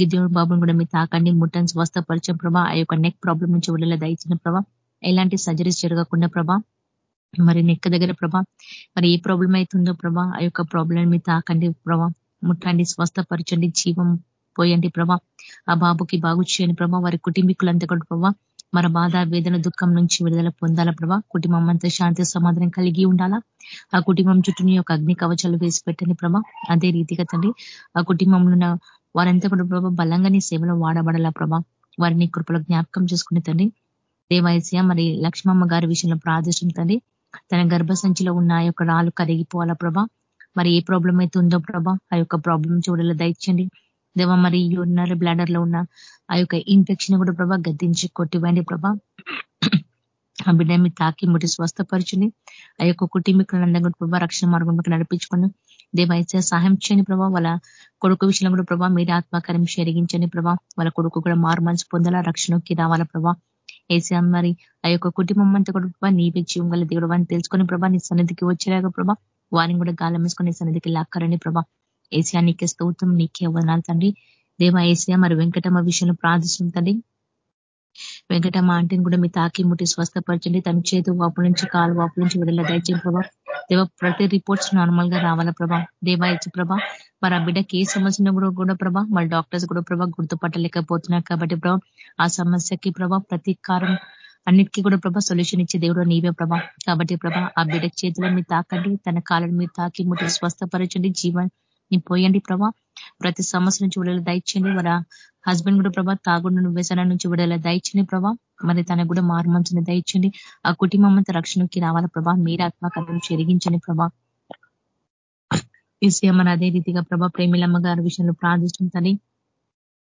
గిద్యోన్ బాబును కూడా మీ తాకండి ముట్టని స్వస్థపరిచం ప్రభా. ఆ యొక్క నెక్ ప్రాబ్లం నుంచి వెళ్ళేలా దయచిన ప్రభా. ఎలాంటి సర్జరీస్ జరగకుండా ప్రభా మరి నెక్క దగ్గర ప్రభా మరి ఏ ప్రాబ్లం అవుతుందో ప్రభా ఆ యొక్క ప్రాబ్లం మీ తాకండి ప్రభా. ముట్టండి స్వస్థపరచండి జీవం పోయండి ప్రభా. ఆ బాబుకి బాగు చేయండి ప్రభా. వారి కుటుంబీకులంతా కూడా ప్రభా మన బాధ వేదన దుఃఖం నుంచి విడుదల పొందాలా ప్రభా? కుటుంబం అంతా శాంతి సమాధానం కలిగి ఉండాలా? ఆ కుటుంబం చుట్టూ యొక్క అగ్ని కవచాలు వేసి పెట్టండి ప్రభా. అదే రీతిగా తండ్రి ఆ కుటుంబంలో ఉన్న వారంతా కూడా ప్రభా బలంగా నీ సేవలో వాడబడాలా ప్రభా? వారిని కృపలో జ్ఞాపకం చేసుకుని తండ్రి దేవాయస్య మరి లక్ష్మమ్మ గారి విషయంలో ప్రార్థిస్తుంది తండ్రి. తన గర్భసంచిలో ఉన్న ఆ యొక్క రాళ్ళు కరిగిపోవాలా ప్రభా? మరి ఏ ప్రాబ్లం అయితే ఉందో ప్రభా ఆ యొక్క ప్రాబ్లం చూడాలి దయచండి దేవ మరి యూరినరీ బ్లాడర్లో ఉన్న ఆ యొక్క ఇన్ఫెక్షన్ కూడా ప్రభా గద్దించి కొట్టివ్వండి ప్రభా. ఆ బిడ్డ మీ తాకి ముట్టి స్వస్థపరచుని ఆ యొక్క కుటుంబీకులందరూ కూడా ప్రభా రక్షణ మార్గంలోకి నడిపించుకుని దేవాయస సహాయం చేయని ప్రభా. వాళ్ళ కొడుకు విషయంలో కూడా ప్రభా మీరు ఆత్మకార్యం శరిగించని ప్రభా. వాళ్ళ కొడుకు కూడా మారు మనసు పొందాలా రక్షణకి రావాలా ప్రభా. ఏసీ మరి ఆ యొక్క కుటుంబం అంతా కూడా ప్రభా నీవే జీవం గల దేవుడు అని తెలుసుకొని ప్రభా నీ సన్నిధికి వచ్చేలాగా ప్రభా వారిని కూడా గాలం వేసుకొని సన్నిధికి లాక్కరని ప్రభా. ఏసియా నీకే స్తోత్రం నీకే వదనాలు తండ్రి. దేవ ఏసియా మరి వెంకటమ్మ విషయంలో ప్రార్థిస్తుంది వెంకటమ్మ ఆంటీని కూడా మీ తాకి ముట్టి స్వస్థపరచండి. తన చేతు వాపు నుంచి కాలు వాపు నుంచి విడుదల దయచేయండి ప్రభా. దేవ ప్రతి రిపోర్ట్స్ నార్మల్గా రావాలా ప్రభా? దేవా ఇచ్చి ప్రభా. మరి ఆ బిడ్డకి ఏ సమస్య కూడా ప్రభా మరి డాక్టర్స్ కూడా ప్రభా గుర్తుపట్టలేకపోతున్నారు కాబట్టి ప్రభా ఆ సమస్యకి ప్రభా ప్రతి కారం అన్నిటికీ కూడా ప్రభా సొల్యూషన్ ఇచ్చే దేవుడు నీవే ప్రభా. కాబట్టి ప్రభా ఆ బిడ్డ చేతిలో మీరు తాకండి తన కాలను మీరు తాకి ముట్టి స్వస్థపరచండి జీవన్ నీ పోయండి ప్రభా. ప్రతి సమస్య నుంచి విడుదల దయచండి మన హస్బెండ్ కూడా ప్రభా తాగుడు వ్యసనం నుంచి విడుదల దయచండి ప్రభా. మరి తనకు కూడా మారుమంచుని దయచండి ఆ కుటుంబం అంతా రక్షణకి రావాల ప్రభా. మీరు ఆత్మకథం చెరిగించండి ప్రభా. మన అదే రీతిగా ప్రభా ప్రేమిలమ్మ గారి విషయంలో ప్రార్థిస్తుందని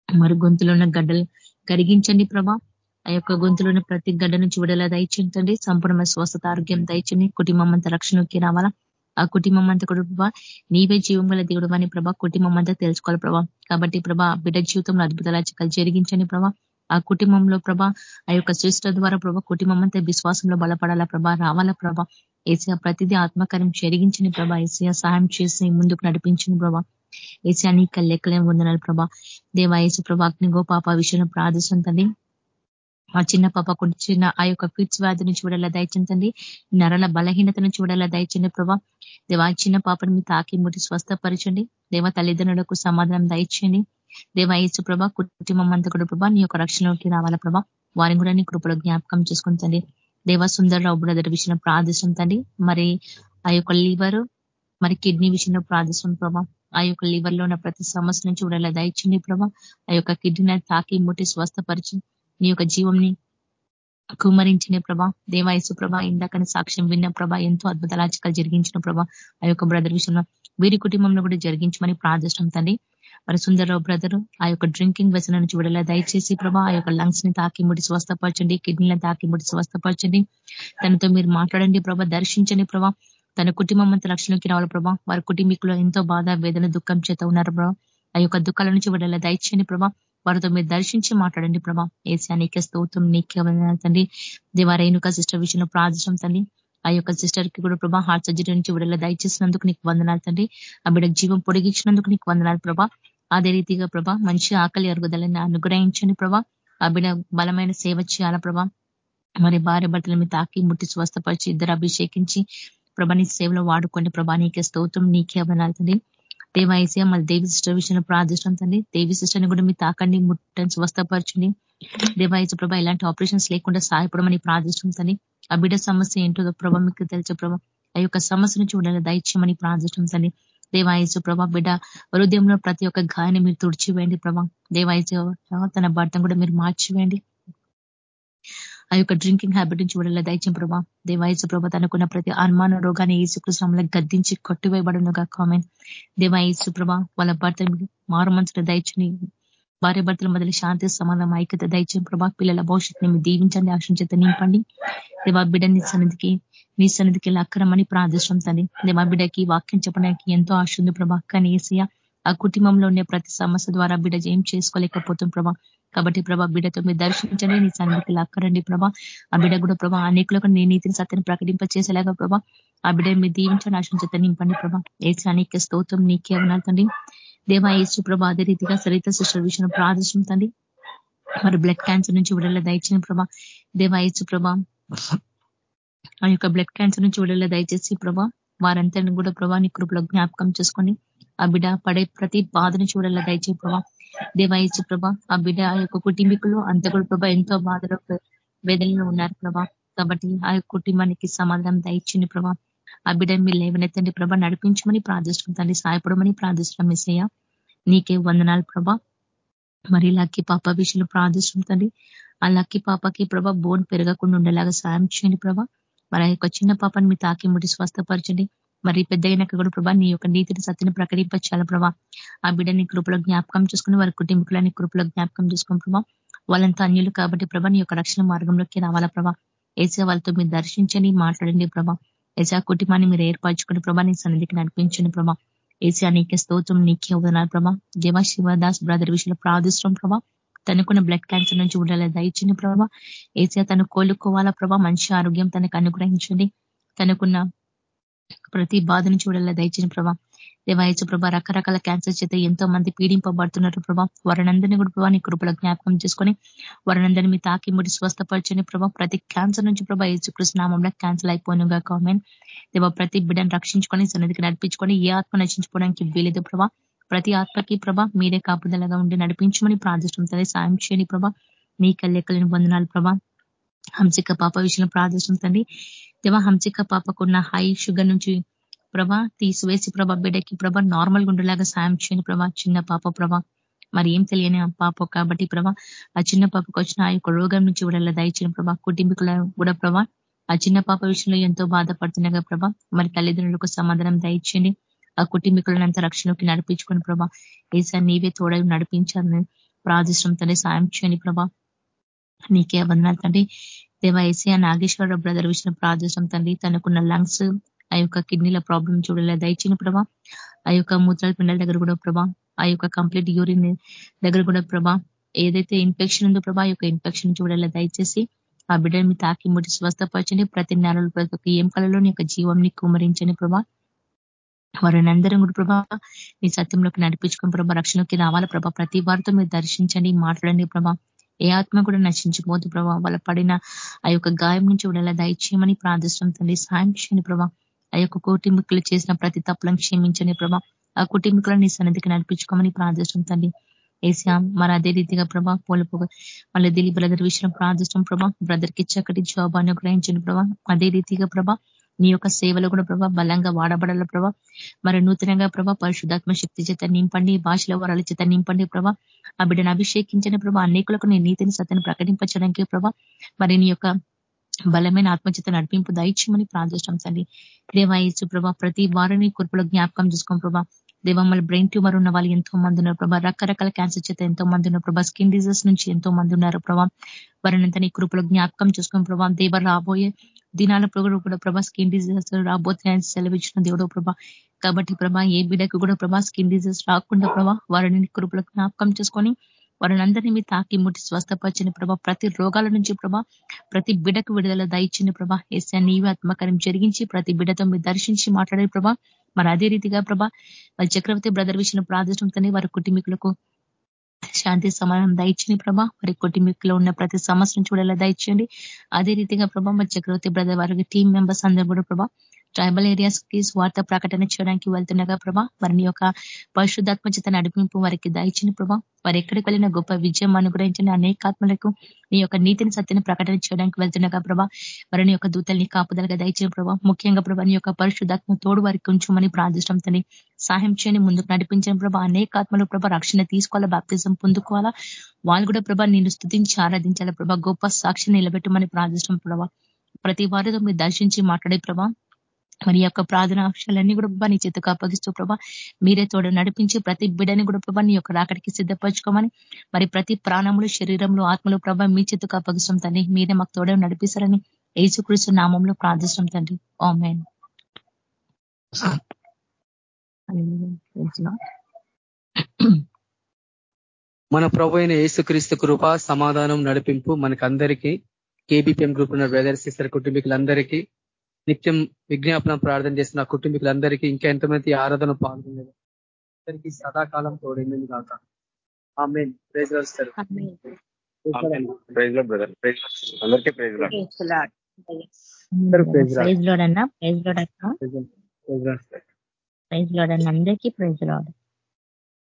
మరి గొంతులో ఉన్న గడ్డలు కరిగించండి ప్రభా. ఆ యొక్క గొంతులో ఉన్న ప్రతి గడ్డ నుంచి విడుదల దయచించండి సంపూర్ణ స్వస్థత ఆరోగ్యం దయచండి కుటుంబం అంతా రక్షణకి రావాలా. ఆ కుటుంబం అంతా కూడా ప్రభా నీవే జీవం గల దేవుడు అని ప్రభా కుటుంబం అంతా తెలుసుకోవాలి ప్రభా. కాబట్టి ప్రభా బిడ్డ జీవితంలో అద్భుత చిక్కలు జరిగించని ప్రభా. ఆ కుటుంబంలో ప్రభా ఆ యొక్క శ్రేష్ట ద్వారా ప్రభా కుటుంబం అంతా విశ్వాసంలో బలపడాలా ప్రభా రావాలా ప్రభా. ఏసీఆ ప్రతిదీ ఆత్మకార్యం జరిగించని ప్రభా. ఏసీఆ సహాయం చేసి ముందుకు నడిపించిన ప్రభా. ఏసియా నీకు లెక్కలేం వందనాలు ప్రభా. దేవా ఏసు ప్రభా అగ్నిగో పాప విషయంలో ప్రార్థిస్తుంది మా చిన్న పాప చిన్న ఆ యొక్క ఫిట్స్ వ్యాధి నుంచి చూడాలా దయచిందండి నరల బలహీనత నుంచి చూడాలా దయచండి ప్రభా. దేవా చిన్న పాపను మీ తాకి ముట్టి స్వస్థపరచండి. దేవ తల్లిదండ్రులకు సమాధానం దయచేయండి. దేవా యేసు ప్రభా కుటుంబం అంతా కూడా ప్రభా నీ యొక్క రక్షణలోకి రావాలా ప్రభా. వారిని కూడా నీ కృపలో జ్ఞాపకం చేసుకుంటండి దేవా సుందరరావు బ్రదర్ విషయంలో ప్రార్థిస్తుంటండి మరి ఆ యొక్క లివర్ మరి కిడ్నీ విషయంలో ప్రార్థిస్తాం ప్రభా. ఆ యొక్క లివర్లో ఉన్న ప్రతి సమస్య నుంచి కూడా దయచండి ప్రభా. ఆ యొక్క కిడ్నీ తాకి ముట్టి స్వస్థపరిచి నీ యొక్క జీవంని కుమరించిన ప్రభా దేవాయసు ప్రభ ఇందాకని సాక్ష్యం విన్న ప్రభ ఎంతో అద్భుతాలాచికలు జరిగించిన ప్రభా ఆ యొక్క బ్రదర్ విషయంలో వీరి కుటుంబంలో కూడా జరిగించమని ప్రార్థిష్టం తండ్రి. మరి సుందరరావు బ్రదర్ ఆ యొక్క డ్రింకింగ్ వ్యసన నుంచి విడల దయచేసి ప్రభా ఆ యొక్క లంగ్స్ని తాకి ముడి స్వస్థపరచండి కిడ్నీలను తాకి ముడి స్వస్థపరచండి. తనతో మీరు మాట్లాడండి ప్రభా దర్శించండి ప్రభా. తన కుటుంబం అంతా రక్షణకి రావాలి ప్రభా. వారి కుటుంబీకులు ఎంతో బాధ వేదన దుఃఖం చేత ఉన్నారు ప్రభా. ఆ యొక్క దుఃఖాల నుంచి విడల దయచేయండి ప్రభా. వారితో మీరు దర్శించి మాట్లాడండి ప్రభా. ఏసా నీకే స్తోత్రం నీకే తండ్రి. దేవారేణుక సిస్టర్ విషయంలో ప్రార్థించడం తండ్రి. ఆ యొక్క సిస్టర్కి కూడా ప్రభా హార్ట్ సర్జరీ నుంచి విడుదల దయచేసినందుకు నీకు వందనాలు తండ్రి. ఆ బిడ్డకు జీవం పొడిగించినందుకు నీకు వందనాలు ప్రభా. అదే రీతిగా ప్రభా మంచి ఆకలి అరుగుదలని అనుగ్రహించండి ప్రభా. ఆ బిడ్డ బలమైన సేవ చేయాల ప్రభా. మరి భార్య భర్తల మీద తాకి ముట్టి స్వస్థపరిచి ఇద్దరు అభిషేకించి ప్రభా నీ సేవలో వాడుకోండి ప్రభా. నీకే స్తోత్రం నీకే అవనాలు దేవ దేవాయసే మళ్ళీ దేవి సిస్టర్ విషయంలో ప్రార్థిష్టం తండ్రి దేవి సిస్టర్ని కూడా మీ తాకండి ముట్టని స్వస్థపరచండి. దేవాయస ప్రభా ఇలాంటి ఆపరేషన్స్ లేకుండా సహాయపడమని ప్రార్థిష్టం తండ్రి ఆ బిడ్డ సమస్య ఏంటో ప్రభా మీకు తెలుసు ప్రభా. ఆ యొక్క సమస్య నుంచి ఉండాలి దయచేయమని ప్రార్థిష్టం తండ్రి దేవాయసు ప్రభా బిడ్డ హృదయంలో ప్రతి ఒక్క గాయాన్ని మీరు తుడిచివేయండి ప్రభా. దేవాయసు తన భర్తను కూడా మీరు మార్చివేయండి. ఆ యొక్క డ్రింకింగ్ హ్యాబిట్ నుంచి విడుదల దయచం ప్రభా. దేవాయసు ప్రభా తనకున్న ప్రతి అనుమాన రోగాన్ని ఏసుకృష్ణంలో గద్దించి కొట్టివేయబడును కామెన్ దేవాయసు ప్రభా వాళ్ళ భర్త మారు మనసులు దయచుని భార్య భర్తల మొదలు శాంతి సమాధానం ఐక్యత దయచం ప్రభా. పిల్లల భవిష్యత్తుని మీరు దీవించండి ఆశించేత నింపండి. దేవా బిడ్డని సన్నిధికి నీ సన్నిధికి లక్కరమని ప్రార్థిస్తాం తండ్రి. దేవా బిడ్డకి వాక్యం చెప్పడానికి ఎంతో ఆశ ఉంది ప్రభా. కానీ ఏసయ్య ఆ కుటుంబంలో ఉండే ప్రతి సమస్య ద్వారా బిడ్డ ఏం చేసుకోలేకపోతుంది ప్రభా. కాబట్టి ప్రభా బిడ్డతో మీరు దర్శించండి నీ సన్నిధికి లాక్కరండి ప్రభా. ఆ బిడ్డ కూడా ప్రభా అనేకులకు నీ నీతిని సత్యని ప్రకటింప చేసేలాగా ప్రభా. ఆ బిడ్డ మీరు దీవించండి ఆశించత నింపండి ప్రభా. ఏసు అనేక స్తోత్రం నీకే ఉన్నాతండి దేవా ఏసు ప్రభా అదే రీతిగా సరిత సిస్టర్ విషయం ప్రార్థిస్తుంది మరి బ్లడ్ క్యాన్సర్ నుంచి విడుదల దయచిన ప్రభా. దేవా ఏసు ప్రభా ఆ యొక్క బ్లడ్ క్యాన్సర్ నుంచి విడుదల దయచేసి ప్రభా వారందరిని కూడా ప్రభా నీ కృపలో జ్ఞాపకం చేసుకొని ఆ బిడ్డ పడే ప్రతి బాధను చూడాల దయచే ప్రభా. దేవాయచు ప్రభా ఆ బిడ్డ ఆ యొక్క కుటుంబీకులు అంత కూడా ప్రభా ఎంతో బాధలో వేదనలో ఉన్నారు ప్రభా. కాబట్టి ఆ యొక్క కుటుంబానికి సమాధానం దయచింది ప్రభా. ఆ బిడ్డ మీరు లేవనెత్తండి ప్రభా. నడిపించమని ప్రార్థిస్తుంది సాయపడమని ప్రార్థిస్తున్నాం మిస్సయ్య నీకే వందనాలు ప్రభా. మరి లక్కీ పాప విషయంలో ప్రార్థిస్తుంది ఆ లక్కీ పాపకి ప్రభా బోన్ పెరగకుండా ఉండేలాగా సాయం చేయండి ప్రభా. మరి ఆ యొక్క చిన్న పాపని మీ తాకి ముడి స్వస్థపరచండి. మరి పెద్దగైనాక కూడా ప్రభా నీ యొక్క నీతిని సత్యని ప్రకటించాల ప్రభా. ఆ బిడ్డని కృపలో జ్ఞాపకం చేసుకుని వారి కుటుంబీకులని కృపలో జ్ఞాపకం చేసుకుని ప్రభా. వాళ్ళంతా అన్యులు కాబట్టి ప్రభా నీ యొక్క రక్షణ మార్గంలోకి రావాలా ప్రభా. ఏసే వాళ్ళతో మీరు దర్శించండి మాట్లాడండి ప్రభా. ఏసా కుటుంబాన్ని మీరు ఏర్పరచుకుని ప్రభా నీ సన్నిధికి నడిపించండి ప్రభా. ఏసా నీకే స్తోత్రం నీకే ఉదనాలు ప్రభా. దేవా శివదాస్ బ్రదర్ విషయంలో ప్రార్థిస్తున్నాం ప్రభా. తనకున్న బ్లడ్ క్యాన్సర్ నుంచి ఉండాలి దయచండి ప్రభా. ఏసా తను కోలుకోవాలా ప్రభా. మంచి ఆరోగ్యం తనకు అనుగ్రహించండి. తనకున్న ప్రతి బాధను చూడాలా దయచిన ప్రభా. దేవాయచు ప్రభా రకరకాల క్యాన్సర్ చేత ఎంతో మంది పీడింపబడుతున్నారు ప్రభా. వారినందరినీ కూడా ప్రభా నీ కృపల జ్ఞాపకం చేసుకొని వారినందరినీ మీ తాకి ముడి స్వస్థపరచని ప్రభా. ప్రతి క్యాన్సర్ నుంచి ప్రభా యేసుకృష్ణ నామంలో క్యాన్సల్ అయిపోయినగా కామెంట్ దేవా ప్రతి బిడ్డను రక్షించుకొని సన్నిధికి నడిపించుకొని ఏ ఆత్మ నశించుకోవడానికి వీలేదు ప్రభా. ప్రతి ఆత్మకి ప్రభా మీరే కాపుదలగా ఉండి నడిపించమని ప్రార్థిస్తుంది సాయం చేయని ప్రభా. మీ కళ్ళెక్కలేని వందనాలు ప్రభా. హంసిక పాప విషయంలో ప్రార్థిస్తుంది దేవా హంసిక పాపకున్న హై షుగర్ నుంచి ప్రభా తీసివేసి ప్రభా బిడ్డకి ప్రభా నార్మల్ గుండెలాగా సాయం చేయని ప్రభా. చిన్న పాప ప్రభా మరి ఏం తెలియని పాప కాబట్టి ప్రభా ఆ చిన్న పాపకు వచ్చిన ఆ యొక్క రోగం నుంచి కూడా దయచిన ప్రభా. కుటుంబీకుల కూడా ప్రభా ఆ చిన్న పాప విషయంలో ఎంతో బాధపడుతున్నాగా ప్రభా మరి తల్లిదండ్రులకు సమాధానం దయచేయండి. ఆ కుటుంబీకులనంత రక్షణలోకి నడిపించుకుని ప్రభా. ఏసా నీవే తోడై నడిపించాలని ప్రార్థిష్టం తనే సాయం చేయని ప్రభా. నీకే వందనాలు తండ్రి. దేవా ఏసియా నాగేశ్వరరావు బ్రదర్ విషయం ప్రార్థిస్తాం తండ్రి. తనకున్న లంగ్స్ ఆ యొక్క కిడ్నీల ప్రాబ్లం చూడలే దయచిన ప్రభా. ఆ యొక్క మూత్రాల పిండల దగ్గర కూడా ప్రభా. ఆ యొక్క కంప్లీట్ యూరిన్ దగ్గర కూడా ప్రభా. ఏదైతే ఇన్ఫెక్షన్ ఉందో ప్రభా యొక్క ఇన్ఫెక్షన్ చూడాలి దయచేసి ఆ బిడ్డని మీ తాకి ముట్టి స్వస్థపరచండి. ప్రతి నెలలు ప్రతి ఒక్క ఏం కళలో నీ యొక్క జీవంని కుమరించని ప్రభా. వారిని అందరం కూడా ప్రభా నీ సత్యంలోకి నడిపించుకుని ప్రభా రక్షణలోకి రావాల ప్రభా. ప్రతి వారితో మీరు దర్శించండి మాట్లాడండి ప్రభా. ఏ ఆత్మ కూడా నశించిపోదు ప్రభా. వాళ్ళ పడిన ఆ యొక్క గాయం నుంచి కూడా దయచేయమని ప్రార్థిస్తాం తండ్రి. సాయం చేయని ప్రభా. ఆ యొక్క కుటుంబీకులు చేసిన ప్రతి తప్పులను క్షమించని ప్రభా. ఆ కుటుంబీకులను నీ సన్నిధికి నడిపించుకోమని ప్రార్థిస్తాం తండ్రి. ఏసియా మరి అదే రీతిగా ప్రభా పోలుపు మళ్ళీ దిలి బ్రదర్ విషయం ప్రార్థిస్తాం ప్రభా. బ్రదర్కి చక్కటి జాబ్ అనుగ్రహించండి ప్రభా. అదే రీతిగా ప్రభా నీ యొక్క సేవలో కూడా ప్రభా బలంగా వాడబడాల ప్రభా. మరి నూతనంగా ప్రభా పరిశుధాత్మ శక్తి చేత నింపండి భాషల వరాల చేత నింపండి ప్రభా. ఆ బిడ్డను అభిషేకించిన ప్రభా అనేకులకు నీ నీతిని సత్యను ప్రకటించడానికి ప్రభా. మరి నీ యొక్క బలమైన ఆత్మచేత నడిపింపు దయచేయమని ప్రార్థిస్తాం తండ్రి. దేవాయసు ప్రభా ప్రతి వారిని కుర్పులో జ్ఞాపకం చేసుకోం ప్రభా దేవమ్మల బ్రెయిన్ ట్యూమర్ ఉన్న వాళ్ళు ఎంతో మంది ఉన్నారు ప్రభా. రకరకాల క్యాన్సర్ చేత ఎంతో మంది ఉన్నారు ప్రభా. స్కిన్ డిజీజెస్ నుంచి ఎంతో మంది ఉన్నారు ప్రభా. వారినంతా నీ కృపలో జ్ఞాపకం చేసుకుని ప్రభా దేవ రాబోయే దినాల కూడా ప్రభా స్కిన్ డిజీజెస్ రాబోతున్నాయని సెలవిచ్చిన దేవుడు ప్రభా. కాబట్టి ప్రభా ఏ బిడ్డకు కూడా ప్రభా స్కిన్ డిజీజెస్ రాకుండా ప్రభా వారిని కృపలో జ్ఞాపకం చేసుకొని వారిని అందరినీ మీ తాకి ముట్టి స్వస్థపరిచిన ప్రభా ప్రతి రోగాల నుంచి ప్రభా ప్రతి బిడకు విడుదల దయచిన ప్రభా ఏసా నీవి ఆత్మకార్యం జరిగించి ప్రతి బిడతో మీరు దర్శించి మాట్లాడే ప్రభా. మరి అదే రీతిగా ప్రభా మరి చక్రవర్తి బ్రదర్ విషయం ప్రార్థించడంతోనే వారి కుటుంబీకులకు శాంతి సమాధానం దయచని ప్రభా వారి కుటుంబీకులో ఉన్న ప్రతి సమస్యను చూడేలా దయచేయండి. అదే రీతిగా ప్రభా మరి చక్రవర్తి బ్రదర్ వారికి టీం మెంబర్స్ అందరూ కూడా ప్రభా ట్రైబల్ ఏరియాస్కి స్వార్థ ప్రకటన చేయడానికి వెళ్తుండగా ప్రభా వారిని యొక్క పరిశుద్ధాత్మ చేత నడిపింపు వారికి దయచిన ప్రభా. వారు ఎక్కడికి వెళ్ళిన గొప్ప విజయం అనుగ్రహించిన అనేకాత్మలకు నీ యొక్క నీతిని సత్యని ప్రకటన చేయడానికి వెళ్తుండగా ప్రభా వారిని యొక్క దూతల్ని కాపుదలుగా దయచిన ప్రభా ముఖ్యంగా ప్రభా నీ యొక్క పరిశుద్ధాత్మ తోడు వారికి ఉంచమని ప్రార్థిష్టం తని సహాయం చేయని ముందుకు నడిపించిన ప్రభా. అనేకాత్మలు ప్రభా రక్షణ తీసుకోవాలా బాప్తిజం పొందుకోవాలా? వాళ్ళు కూడా ప్రభా నేను స్థుతించి ఆరాధించాలా ప్రభా? గొప్ప సాక్షి నిలబెట్టమని ప్రార్థిష్టం ప్రభా. ప్రతి వారితో మీరు దర్శించి మాట్లాడే ప్రభా మరి యొక్క ప్రార్థన అంశాలన్నీ కూడా ప్రభా నీ చేతకు అప్పగిస్తూ ప్రభా మీరే తోడు నడిపించి ప్రతి బిడని కూడా ప్రభా నీ యొక్క రాకడికి సిద్ధపరచుకోమని మరి ప్రతి ప్రాణములు శరీరంలో ఆత్మలు ప్రభా మీ చేతకు అప్పగిస్తాం తండ్రి. మీరే మాకు తోడే నడిపిస్తారని ఏసుకృష్ణ నామంలో ప్రార్థిస్తాం తండ్రి. ఆమెన్.
మన ప్రభు అయిన యేసుక్రీస్తు కృప సమాధానం నడిపింపు మనకందరికీ కేబిపిఎం గ్రూప్ ఉన్న బ్రదర్స్ సిస్టర్ కుటుంబీకులందరికీ నిత్యం విజ్ఞాపన ప్రార్థన చేసిన కుటుంబీకులందరికీ ఇంకా ఎంతమంది ఆరాధన పాల్గొనేది. అందరికీ సదాకాలం తోడైంది కాక ఆమె praise sir
praise brother. Praise అందరికీ ప్రైజ్
ప్రైజ్ లోడ్. అన్న. ప్రైజ్ లోడ్ అక్క.
ప్రైజ్
ప్రైజ్ లోడ్ అన్న అందరికీ ప్రైజ్ లోడ్.